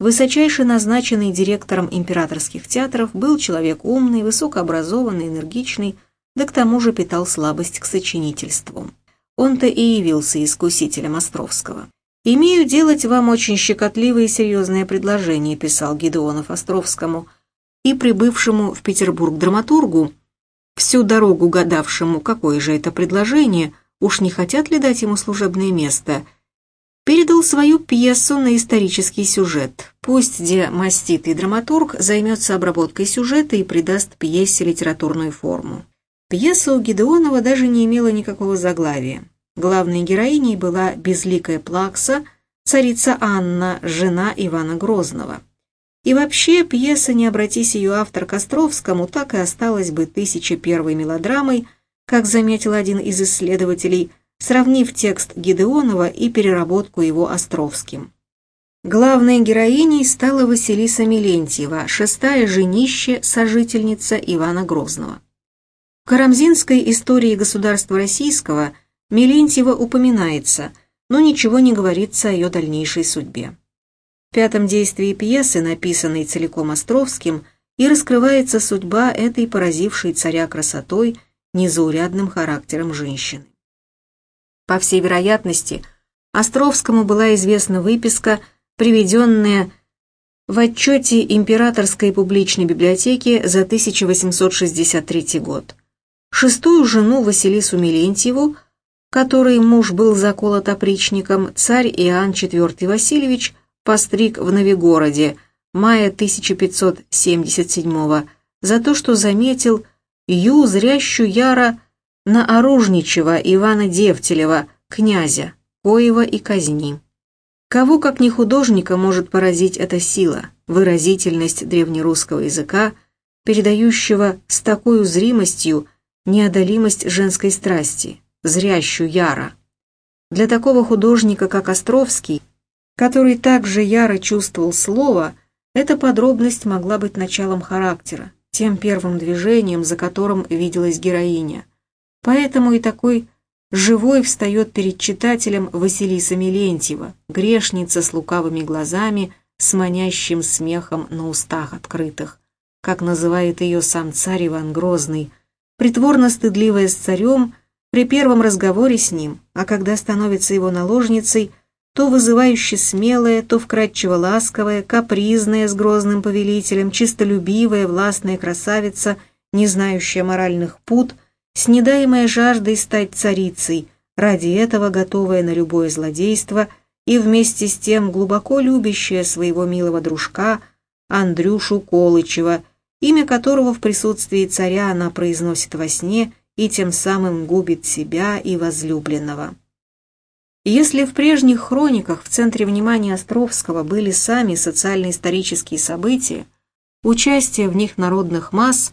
высочайше назначенный директором императорских театров, был человек умный, высокообразованный, энергичный, да к тому же питал слабость к сочинительству. Он-то и явился искусителем Островского. «Имею делать вам очень щекотливое и серьезное предложение», писал Гедеонов Островскому, и прибывшему в Петербург драматургу, всю дорогу гадавшему, какое же это предложение, уж не хотят ли дать ему служебное место, передал свою пьесу на исторический сюжет. Пусть где маститый драматург займется обработкой сюжета и придаст пьесе литературную форму. Пьеса у Гедеонова даже не имела никакого заглавия. Главной героиней была безликая Плакса, царица Анна, жена Ивана Грозного. И вообще, пьеса «Не обратись ее автор к Островскому» так и осталась бы тысяча первой мелодрамой, как заметил один из исследователей, сравнив текст Гидеонова и переработку его Островским. Главной героиней стала Василиса Милентьева, шестая женище, сожительница Ивана Грозного. В Карамзинской истории государства российского – Мелентьева упоминается, но ничего не говорится о ее дальнейшей судьбе. В пятом действии пьесы, написанной целиком Островским, и раскрывается судьба этой поразившей царя красотой, незаурядным характером женщины. По всей вероятности, Островскому была известна выписка, приведенная в отчете Императорской публичной библиотеки за 1863 год. Шестую жену Василису Милентьеву который муж был заколот опричником, царь Иоанн IV Васильевич постриг в Новигороде мая 1577 за то, что заметил ю зрящу яра на оружничего Ивана Девтелева, князя, коего и казни. Кого, как не художника, может поразить эта сила, выразительность древнерусского языка, передающего с такой зримостью неодолимость женской страсти, зрящу яро. Для такого художника, как Островский, который также яро чувствовал слово, эта подробность могла быть началом характера, тем первым движением, за которым виделась героиня. Поэтому и такой живой встает перед читателем Василиса Милентьева, грешница с лукавыми глазами, с манящим смехом на устах открытых, как называет ее сам царь Иван Грозный, притворно стыдливая с царем, при первом разговоре с ним, а когда становится его наложницей, то вызывающе смелая, то вкрадчиво ласковая, капризная с грозным повелителем, чистолюбивая, властная красавица, не знающая моральных пут, снедаемая жаждой стать царицей, ради этого готовая на любое злодейство и вместе с тем глубоко любящая своего милого дружка Андрюшу Колычева, имя которого в присутствии царя она произносит во сне – и тем самым губит себя и возлюбленного. Если в прежних хрониках в центре внимания Островского были сами социально-исторические события, участие в них народных масс,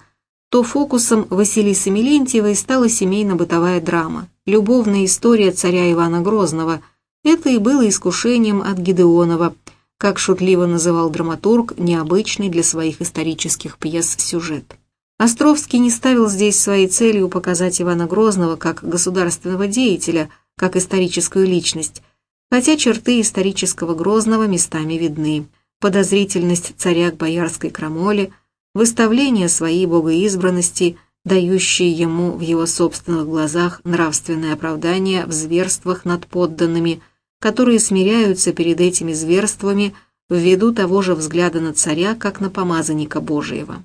то фокусом Василисы Милентьевой стала семейно-бытовая драма, любовная история царя Ивана Грозного. Это и было искушением от Гидеонова, как шутливо называл драматург необычный для своих исторических пьес сюжет. Островский не ставил здесь своей целью показать Ивана Грозного как государственного деятеля, как историческую личность, хотя черты исторического Грозного местами видны. Подозрительность царя к боярской крамоле, выставление своей богоизбранности, дающее ему в его собственных глазах нравственное оправдание в зверствах над подданными, которые смиряются перед этими зверствами ввиду того же взгляда на царя, как на помазанника Божиего.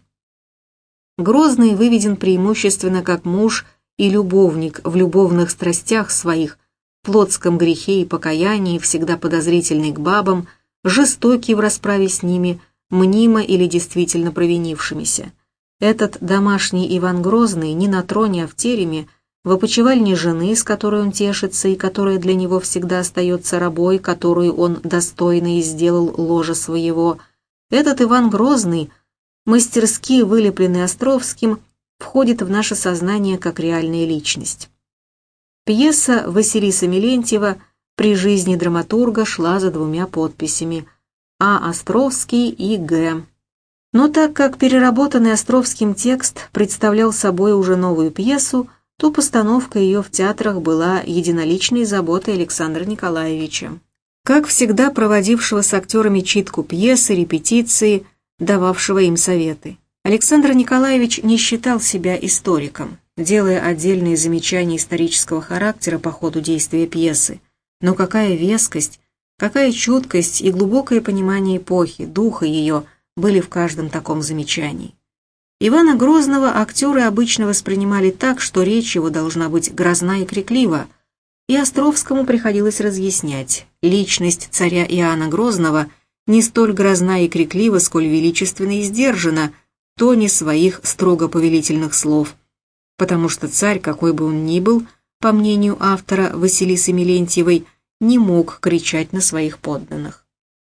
Грозный выведен преимущественно как муж и любовник в любовных страстях своих, плотском грехе и покаянии, всегда подозрительный к бабам, жестокий в расправе с ними, мнимо или действительно провинившимися. Этот домашний Иван Грозный не на троне, а в тереме, в опочивальне жены, с которой он тешится и которая для него всегда остается рабой, которую он достойно и сделал ложе своего. Этот Иван Грозный – мастерски вылепленный Островским, входит в наше сознание как реальная личность. Пьеса Василиса Милентьева при жизни драматурга шла за двумя подписями А. Островский и Г. Но так как переработанный Островским текст представлял собой уже новую пьесу, то постановка ее в театрах была единоличной заботой Александра Николаевича. Как всегда проводившего с актерами читку пьесы, репетиции, дававшего им советы. Александр Николаевич не считал себя историком, делая отдельные замечания исторического характера по ходу действия пьесы. Но какая вескость, какая чуткость и глубокое понимание эпохи, духа ее были в каждом таком замечании. Ивана Грозного актеры обычно воспринимали так, что речь его должна быть грозна и криклива, и Островскому приходилось разъяснять, личность царя Иоанна Грозного – не столь грозна и криклива, сколь величественна и сдержана, то не своих строго повелительных слов. Потому что царь, какой бы он ни был, по мнению автора Василисы Милентьевой, не мог кричать на своих подданных.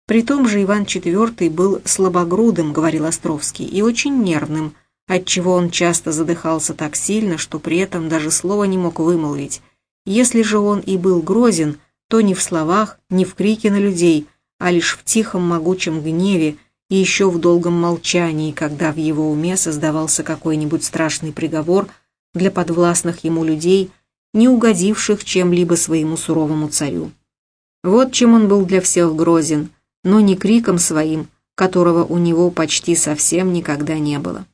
При том же Иван IV был слабогрудым, говорил Островский, и очень нервным, отчего он часто задыхался так сильно, что при этом даже слова не мог вымолвить. Если же он и был грозен, то ни в словах, ни в крике на людей – а лишь в тихом могучем гневе и еще в долгом молчании, когда в его уме создавался какой-нибудь страшный приговор для подвластных ему людей, не угодивших чем-либо своему суровому царю. Вот чем он был для всех грозен, но не криком своим, которого у него почти совсем никогда не было.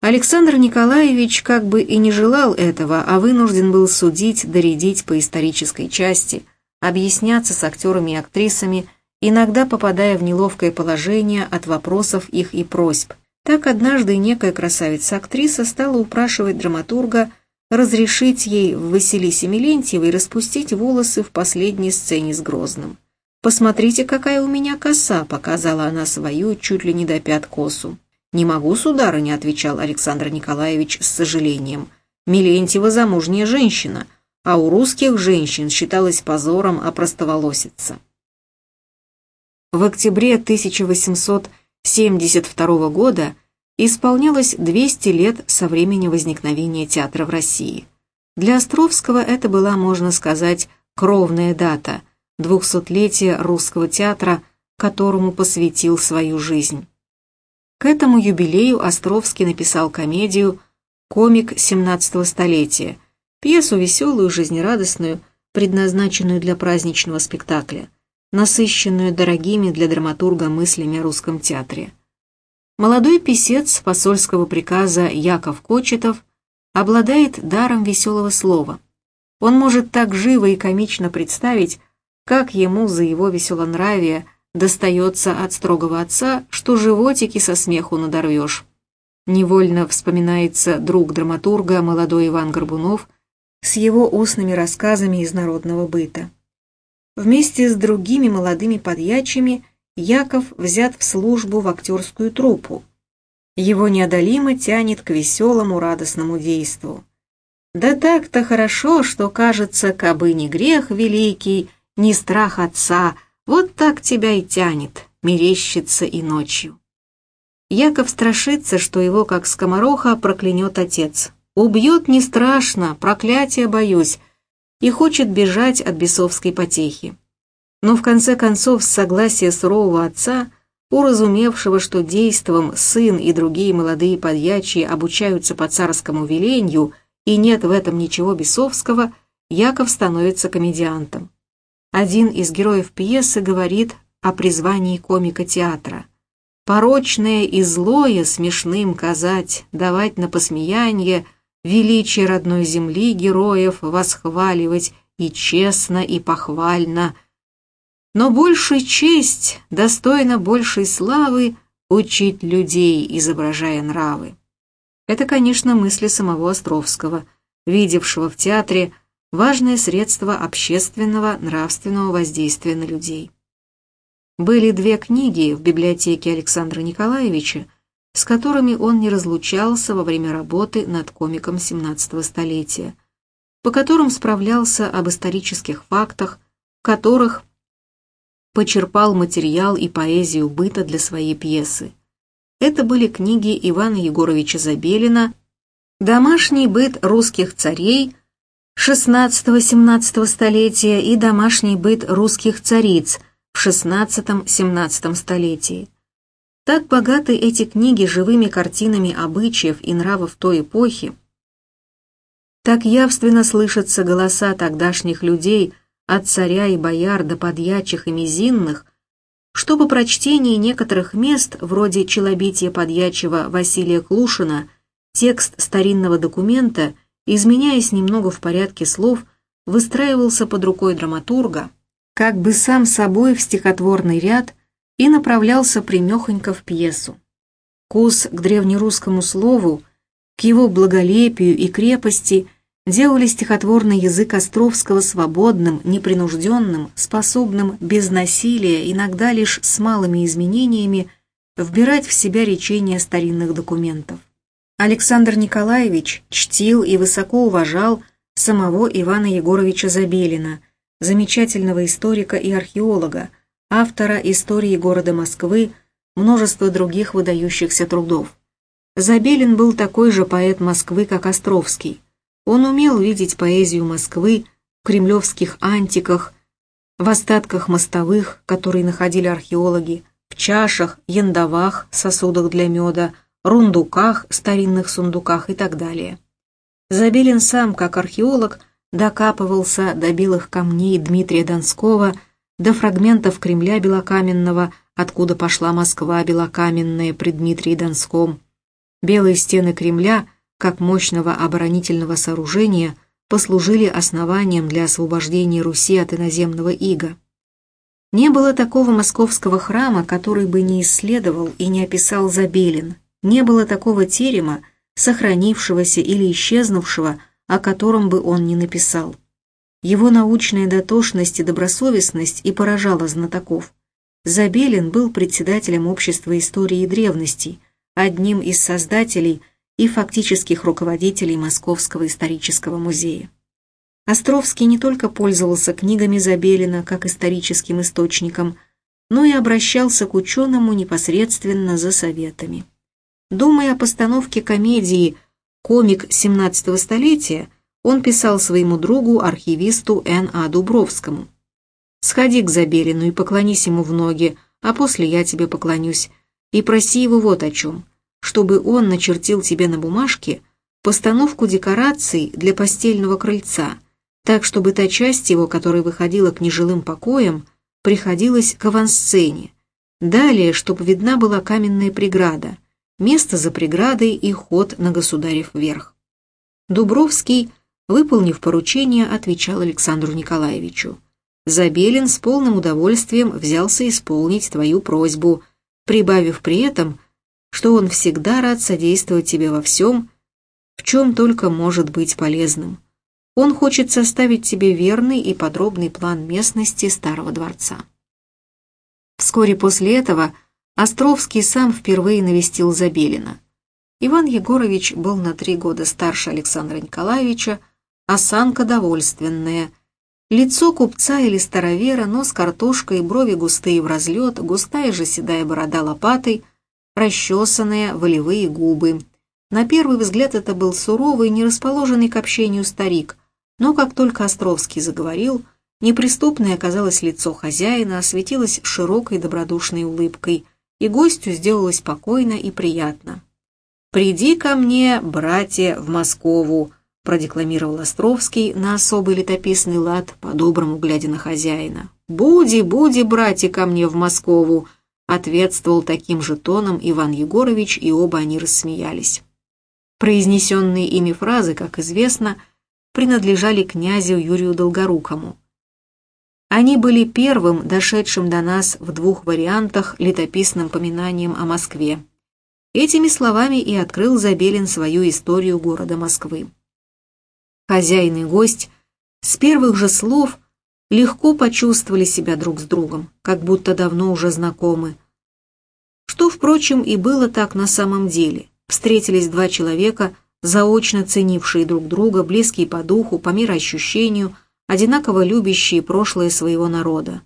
Александр Николаевич как бы и не желал этого, а вынужден был судить, доредить по исторической части, объясняться с актерами и актрисами, иногда попадая в неловкое положение от вопросов их и просьб. Так однажды некая красавица-актриса стала упрашивать драматурга разрешить ей в Василисе Милентьевой распустить волосы в последней сцене с Грозным. «Посмотрите, какая у меня коса», — показала она свою чуть ли не до пят косу. «Не могу, сударыня», — отвечал Александр Николаевич с сожалением. «Милентьева замужняя женщина, а у русских женщин считалось позором опростоволоситься». В октябре 1872 года исполнялось 200 лет со времени возникновения театра в России. Для Островского это была, можно сказать, кровная дата, двухсотлетие русского театра, которому посвятил свою жизнь. К этому юбилею Островский написал комедию «Комик 17 столетия», пьесу веселую, жизнерадостную, предназначенную для праздничного спектакля – насыщенную дорогими для драматурга мыслями о русском театре. Молодой писец посольского приказа Яков Кочетов обладает даром веселого слова. Он может так живо и комично представить, как ему за его веселонравие достается от строгого отца, что животики со смеху надорвешь. Невольно вспоминается друг драматурга, молодой Иван Горбунов, с его устными рассказами из народного быта. Вместе с другими молодыми подьячими Яков взят в службу в актерскую труппу. Его неодолимо тянет к веселому радостному действу. Да так-то хорошо, что кажется, кабы не грех великий, не страх отца, вот так тебя и тянет, мерещится и ночью. Яков страшится, что его, как скомороха, проклянет отец. «Убьет не страшно, проклятия боюсь», и хочет бежать от бесовской потехи. Но в конце концов, с согласия сурового отца, уразумевшего, что действом сын и другие молодые подьячие обучаются по царскому веленью, и нет в этом ничего бесовского, Яков становится комедиантом. Один из героев пьесы говорит о призвании комика театра. порочное и злое смешным казать, давать на посмеяние, величие родной земли героев восхваливать и честно, и похвально. Но большая честь, достойна большей славы, учить людей, изображая нравы. Это, конечно, мысли самого Островского, видевшего в театре важное средство общественного нравственного воздействия на людей. Были две книги в библиотеке Александра Николаевича, с которыми он не разлучался во время работы над комиком 17 столетия, по которым справлялся об исторических фактах, в которых почерпал материал и поэзию быта для своей пьесы. Это были книги Ивана Егоровича Забелина «Домашний быт русских царей» XVI-XVII столетия и «Домашний быт русских цариц» в XVI-XVII столетии. Так богаты эти книги живыми картинами обычаев и нравов той эпохи, так явственно слышатся голоса тогдашних людей, от царя и бояр до подьячих и мизинных, что по прочтении некоторых мест, вроде челобития подьячего Василия Клушина, текст старинного документа, изменяясь немного в порядке слов, выстраивался под рукой драматурга, как бы сам собой в стихотворный ряд и направлялся примехонько в пьесу. Кус к древнерусскому слову, к его благолепию и крепости делали стихотворный язык Островского свободным, непринужденным, способным без насилия, иногда лишь с малыми изменениями, вбирать в себя речения старинных документов. Александр Николаевич чтил и высоко уважал самого Ивана Егоровича Забелина, замечательного историка и археолога, автора истории города Москвы, множества других выдающихся трудов. Забелин был такой же поэт Москвы, как Островский. Он умел видеть поэзию Москвы в кремлевских антиках, в остатках мостовых, которые находили археологи, в чашах, яндовах, сосудах для меда, рундуках, старинных сундуках и так далее. Забелин сам, как археолог, докапывался до белых камней Дмитрия Донского, до фрагментов Кремля белокаменного, откуда пошла Москва белокаменная при Дмитрии Донском. Белые стены Кремля, как мощного оборонительного сооружения, послужили основанием для освобождения Руси от иноземного ига. Не было такого московского храма, который бы не исследовал и не описал Забелин, не было такого терема, сохранившегося или исчезнувшего, о котором бы он не написал. Его научная дотошность и добросовестность и поражала знатоков. Забелин был председателем Общества истории и древностей, одним из создателей и фактических руководителей Московского исторического музея. Островский не только пользовался книгами Забелина как историческим источником, но и обращался к ученому непосредственно за советами. Думая о постановке комедии комик 17 столетия, он писал своему другу, архивисту Н.А. Дубровскому. «Сходи к Забелину и поклонись ему в ноги, а после я тебе поклонюсь, и проси его вот о чем, чтобы он начертил тебе на бумажке постановку декораций для постельного крыльца, так, чтобы та часть его, которая выходила к нежилым покоям, приходилась к авансцене. Далее, чтобы видна была каменная преграда, место за преградой и ход на государев верх. Дубровский, выполнив поручение, отвечал Александру Николаевичу. Забелин с полным удовольствием взялся исполнить твою просьбу, прибавив при этом, что он всегда рад содействовать тебе во всем, в чем только может быть полезным. Он хочет составить тебе верный и подробный план местности Старого дворца. Вскоре после этого Островский сам впервые навестил Забелина. Иван Егорович был на три года старше Александра Николаевича, осанка довольственная. Лицо купца или старовера, нос картошкой, брови густые в разлет, густая же седая борода лопатой, расчесанные волевые губы. На первый взгляд это был суровый, не расположенный к общению старик, но как только Островский заговорил, неприступное оказалось лицо хозяина, осветилось широкой добродушной улыбкой – и гостю сделалось спокойно и приятно. «Приди ко мне, братья, в Москову», — продекламировал Островский на особый летописный лад, по-доброму глядя на хозяина. «Буди, буди, братья, ко мне в Москову, ответствовал таким же тоном Иван Егорович, и оба они рассмеялись. Произнесенные ими фразы, как известно, принадлежали князю Юрию Долгорукому. Они были первым, дошедшим до нас в двух вариантах летописным поминанием о Москве. Этими словами и открыл Забелин свою историю города Москвы. Хозяин и гость с первых же слов легко почувствовали себя друг с другом, как будто давно уже знакомы. Что, впрочем, и было так на самом деле. Встретились два человека, заочно ценившие друг друга, близкие по духу, по мироощущению, одинаково любящие прошлое своего народа.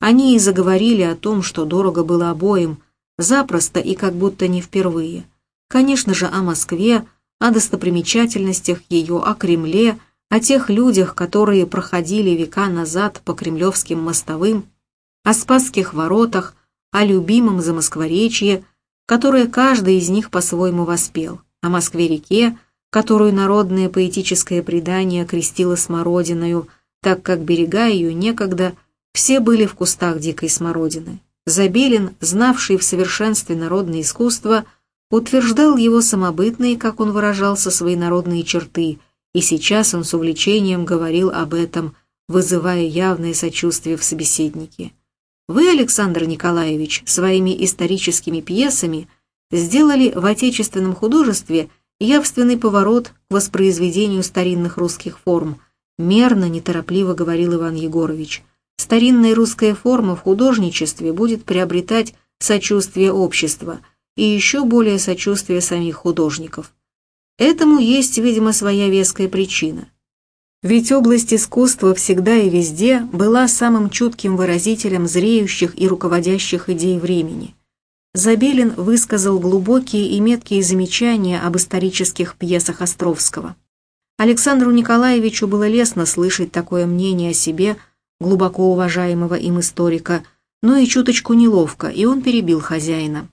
Они и заговорили о том, что дорого было обоим, запросто и как будто не впервые. Конечно же, о Москве, о достопримечательностях ее, о Кремле – о тех людях, которые проходили века назад по кремлевским мостовым, о Спасских воротах, о любимом Замоскворечье, которое каждый из них по-своему воспел, о Москве-реке, которую народное поэтическое предание крестило смородиною, так как берега ее некогда все были в кустах дикой смородины. Забелин, знавший в совершенстве народное искусство, утверждал его самобытные, как он выражался, свои народные черты – и сейчас он с увлечением говорил об этом, вызывая явное сочувствие в собеседнике. Вы, Александр Николаевич, своими историческими пьесами сделали в отечественном художестве явственный поворот к воспроизведению старинных русских форм. Мерно, неторопливо говорил Иван Егорович. Старинная русская форма в художничестве будет приобретать сочувствие общества и еще более сочувствие самих художников. Этому есть, видимо, своя веская причина. Ведь область искусства всегда и везде была самым чутким выразителем зреющих и руководящих идей времени. Забелин высказал глубокие и меткие замечания об исторических пьесах Островского. Александру Николаевичу было лестно слышать такое мнение о себе, глубоко уважаемого им историка, но и чуточку неловко, и он перебил хозяина.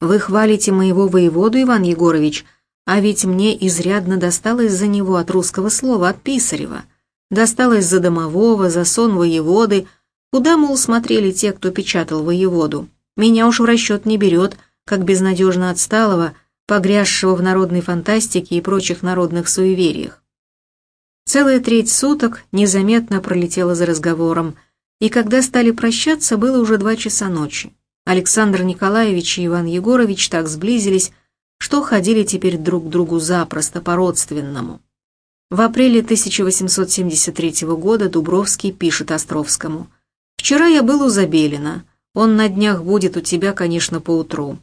«Вы хвалите моего воеводу, Иван Егорович», а ведь мне изрядно досталось за него от русского слова, от Писарева. Досталось за домового, за сон воеводы. Куда, мол, смотрели те, кто печатал воеводу? Меня уж в расчет не берет, как безнадежно отсталого, погрязшего в народной фантастике и прочих народных суевериях. Целая треть суток незаметно пролетела за разговором, и когда стали прощаться, было уже два часа ночи. Александр Николаевич и Иван Егорович так сблизились, что ходили теперь друг к другу запросто, по-родственному. В апреле 1873 года Дубровский пишет Островскому «Вчера я был у Забелина. Он на днях будет у тебя, конечно, поутру.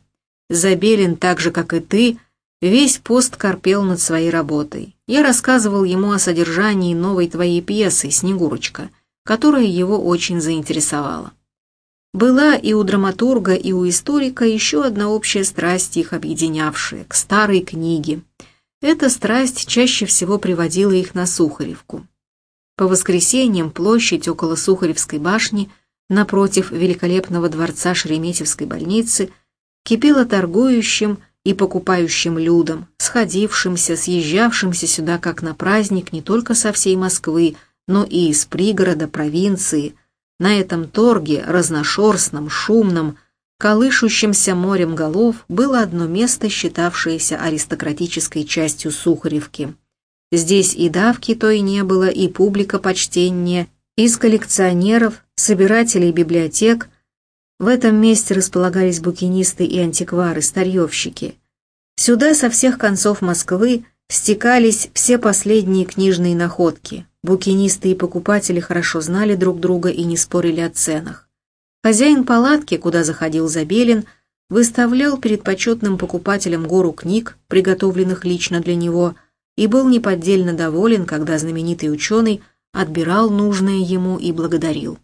Забелин, так же, как и ты, весь пост корпел над своей работой. Я рассказывал ему о содержании новой твоей пьесы «Снегурочка», которая его очень заинтересовала. Была и у драматурга, и у историка еще одна общая страсть, их объединявшая, к старой книге. Эта страсть чаще всего приводила их на Сухаревку. По воскресеньям площадь около Сухаревской башни, напротив великолепного дворца Шереметьевской больницы, кипела торгующим и покупающим людом, сходившимся, съезжавшимся сюда как на праздник не только со всей Москвы, но и из пригорода, провинции – на этом торге, разношерстном, шумном, колышущемся морем голов, было одно место, считавшееся аристократической частью Сухаревки. Здесь и давки той не было, и публика почтеннее, из коллекционеров, собирателей библиотек. В этом месте располагались букинисты и антиквары, старьевщики. Сюда со всех концов Москвы стекались все последние книжные находки, Букинисты и покупатели хорошо знали друг друга и не спорили о ценах. Хозяин палатки, куда заходил Забелин, выставлял перед почетным покупателем гору книг, приготовленных лично для него, и был неподдельно доволен, когда знаменитый ученый отбирал нужное ему и благодарил.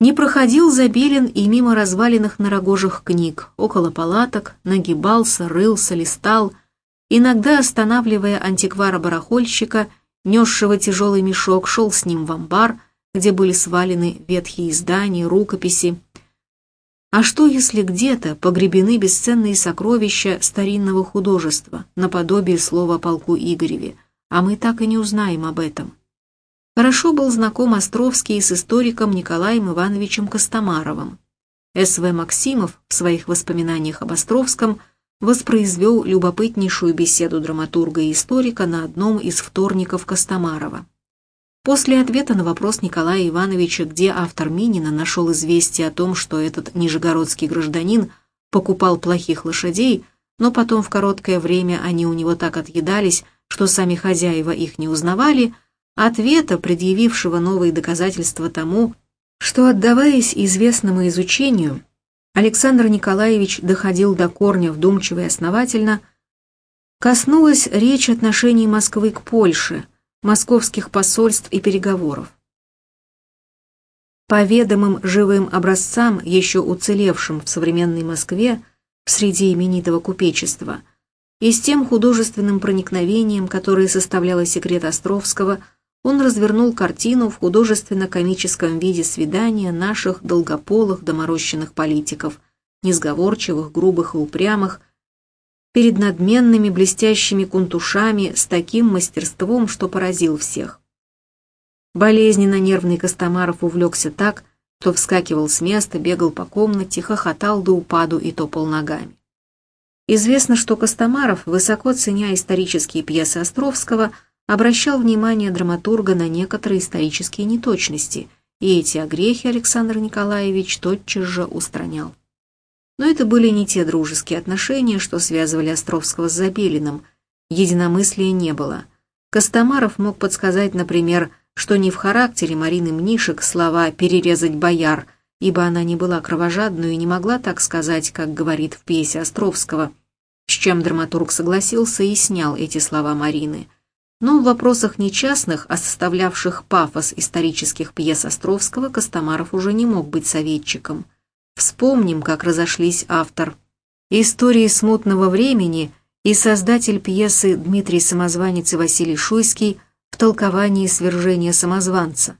Не проходил Забелин и мимо разваленных нарогожих книг, около палаток, нагибался, рылся, листал, иногда останавливая антиквара-барахольщика – несшего тяжелый мешок, шел с ним в амбар, где были свалены ветхие издания, рукописи. А что, если где-то погребены бесценные сокровища старинного художества, наподобие слова полку Игореве, а мы так и не узнаем об этом? Хорошо был знаком Островский с историком Николаем Ивановичем Костомаровым. С.В. Максимов в своих воспоминаниях об Островском воспроизвел любопытнейшую беседу драматурга и историка на одном из вторников Костомарова. После ответа на вопрос Николая Ивановича, где автор Минина нашел известие о том, что этот нижегородский гражданин покупал плохих лошадей, но потом в короткое время они у него так отъедались, что сами хозяева их не узнавали, ответа, предъявившего новые доказательства тому, что, отдаваясь известному изучению, Александр Николаевич доходил до корня вдумчиво и основательно, коснулась речь отношений Москвы к Польше, московских посольств и переговоров. По ведомым живым образцам, еще уцелевшим в современной Москве, в среде именитого купечества, и с тем художественным проникновением, которое составляло секрет Островского, он развернул картину в художественно-комическом виде свидания наших долгополых доморощенных политиков, несговорчивых, грубых и упрямых, перед надменными блестящими кунтушами с таким мастерством, что поразил всех. Болезненно нервный Костомаров увлекся так, что вскакивал с места, бегал по комнате, хохотал до упаду и топал ногами. Известно, что Костомаров, высоко ценя исторические пьесы Островского, обращал внимание драматурга на некоторые исторические неточности, и эти огрехи Александр Николаевич тотчас же устранял. Но это были не те дружеские отношения, что связывали Островского с Забелиным. Единомыслия не было. Костомаров мог подсказать, например, что не в характере Марины Мнишек слова «перерезать бояр», ибо она не была кровожадной и не могла так сказать, как говорит в пьесе Островского, с чем драматург согласился и снял эти слова Марины. Но в вопросах не частных, а составлявших пафос исторических пьес Островского, Костомаров уже не мог быть советчиком. Вспомним, как разошлись автор «Истории смутного времени» и создатель пьесы Дмитрий Самозванец и Василий Шуйский в толковании свержения самозванца.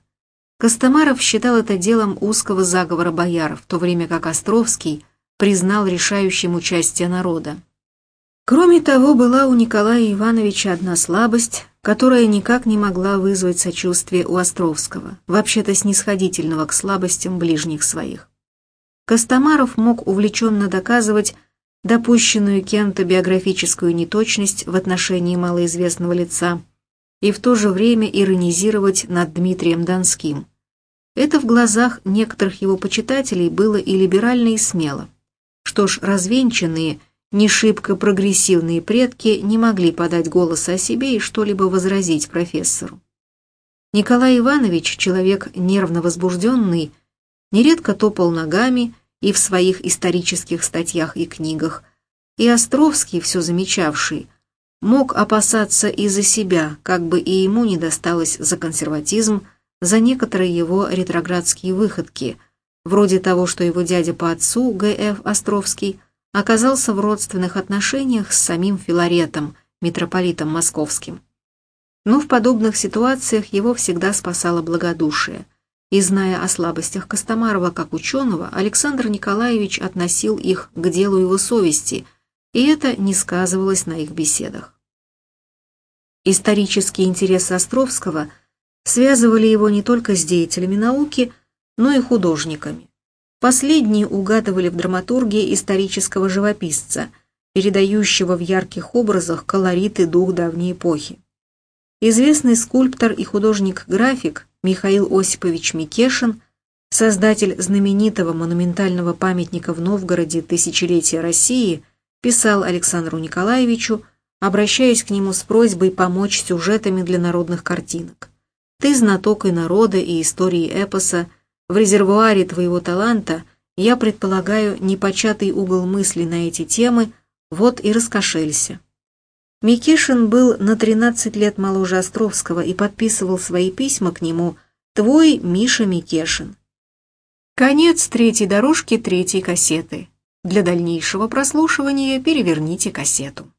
Костомаров считал это делом узкого заговора бояр, в то время как Островский признал решающим участие народа. Кроме того, была у Николая Ивановича одна слабость, которая никак не могла вызвать сочувствие у Островского, вообще-то снисходительного к слабостям ближних своих. Костомаров мог увлеченно доказывать допущенную кем-то биографическую неточность в отношении малоизвестного лица и в то же время иронизировать над Дмитрием Донским. Это в глазах некоторых его почитателей было и либерально, и смело. Что ж, развенчанные, не прогрессивные предки не могли подать голос о себе и что-либо возразить профессору. Николай Иванович, человек нервно возбужденный, нередко топал ногами и в своих исторических статьях и книгах, и Островский, все замечавший, мог опасаться и за себя, как бы и ему не досталось за консерватизм, за некоторые его ретроградские выходки, вроде того, что его дядя по отцу, Г.Ф. Островский, оказался в родственных отношениях с самим Филаретом, митрополитом московским. Но в подобных ситуациях его всегда спасало благодушие – и зная о слабостях Костомарова как ученого, Александр Николаевич относил их к делу его совести, и это не сказывалось на их беседах. Исторические интересы Островского связывали его не только с деятелями науки, но и художниками. Последние угадывали в драматургии исторического живописца, передающего в ярких образах колорит и дух давней эпохи. Известный скульптор и художник-график Михаил Осипович Микешин, создатель знаменитого монументального памятника в Новгороде «Тысячелетие России», писал Александру Николаевичу, обращаясь к нему с просьбой помочь сюжетами для народных картинок. «Ты знаток и народа, и истории эпоса. В резервуаре твоего таланта я предполагаю непочатый угол мысли на эти темы, вот и раскошелься». Микишин был на 13 лет моложе Островского и подписывал свои письма к нему «Твой Миша Микешин». Конец третьей дорожки третьей кассеты. Для дальнейшего прослушивания переверните кассету.